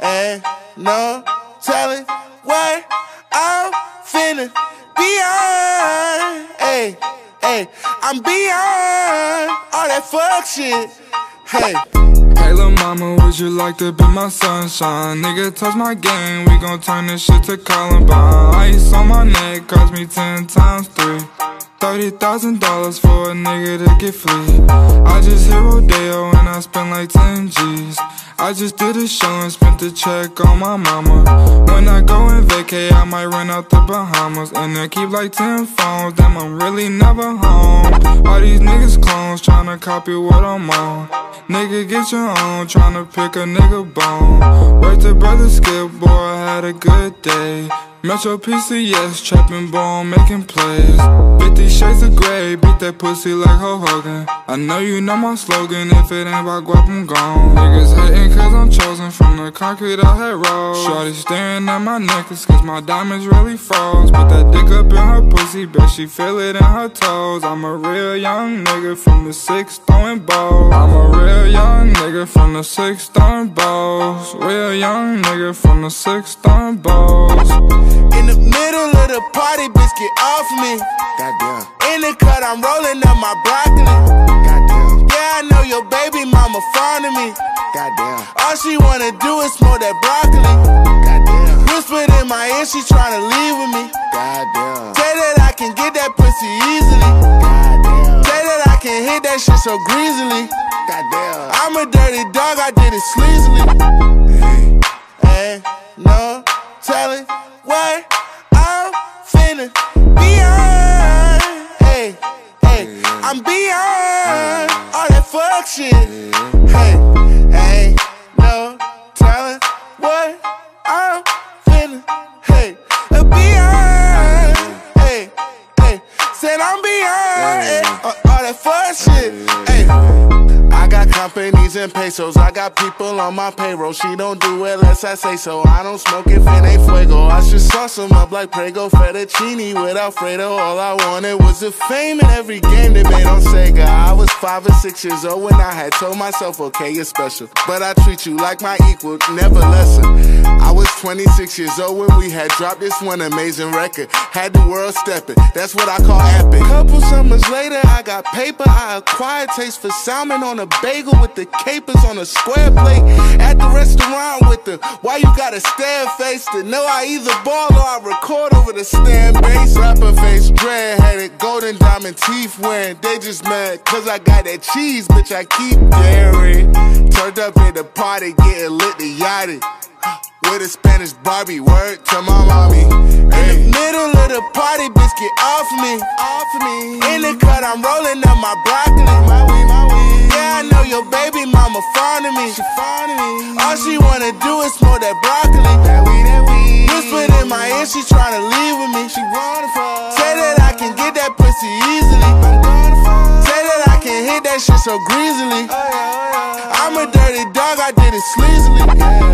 Ain't no telling what I'm feeling beyond. Hey, hey, I'm beyond all that fuck shit. Hey. Hey lil' mama, would you like to be my sunshine? Nigga, touch my game, we gon' turn this shit to Columbine Ice on my neck, cost me ten times three Thirty thousand dollars for a nigga to get free I just hit Rodeo and I spent like ten G's I just did a show and spent the check on my mama. When I go and vacay, I might run out the Bahamas. And I keep like ten phones, damn I'm really never home. All these niggas clones tryna copy what I'm on. Nigga get your own, tryna pick a nigga bone. Worked the brother skip, boy, I had a good day Metro PCS, trapping bone, making plays. 50 shades of gray, beat that pussy like Hulk Hogan. I know you know my slogan, if it ain't about guap, I'm gone. Niggas hating cause I'm chosen from the concrete I had rolled. Shorty staring at my necklace cause my diamonds really froze. Put that dick up in her pussy, bet she feel it in her toes. I'm a real young nigga from the six throwing balls. I'm a real young nigga from the six throwing balls. Real young nigga from the six throwing balls. In the middle of the party, bitch, get off me. Goddamn. In the cut, I'm rolling up my broccoli. Goddamn. Yeah, I know your baby mama fond of me. Goddamn. All she wanna do is smoke that broccoli. Goddamn. Whispered in my ear, she tryna leave with me. Goddamn. Say that I can get that pussy easily. Goddamn. Say that I can hit that shit so greasily. Goddamn. I'm a dirty dog, I did it sleazily. I'm beyond all that fuck shit. Hey, ain't no telling what I'm feeling. Hey, beyond. Hey, hey, said I'm beyond eh, all that fuck shit. Hey. Got companies and pesos. I got people on my payroll. She don't do it unless I say so. I don't smoke if it ain't fuego. I should sauce them up like Prego fettuccine with Alfredo. All I wanted was the fame in every game they made on Sega. I was five or six years old when I had told myself, okay, you're special. But I treat you like my equal, never lesser. I was 26 years old when we had dropped this one amazing record. Had the world stepping, that's what I call epic. Couple summers later, I got paper. I acquired taste for salmon on a bagel with the capers on a square plate. At the restaurant with the why you gotta stare face to know I either ball or I record over the stand bass. Rapper face, dread headed, golden diamond teeth wearing. They just mad cause I got that cheese, bitch. I keep daring. Turned up at the party, getting lit the Yachty. With a Spanish Barbie, word to my mommy. In the middle of the party, bitch, get off me. Off me. In the cut, I'm rolling up my broccoli. My mama fond of me. She fond of me. All she wanna do is smoke that broccoli. That weed, that weed. Whispered in my ear, she tryna leave with me. She wanna fuck. Say that I can get that pussy easily. I'm gonna fuck. Say that I can hit that shit so greasily. Oh, yeah, oh, yeah. I'm a dirty dog, I did it sleazily. Yeah.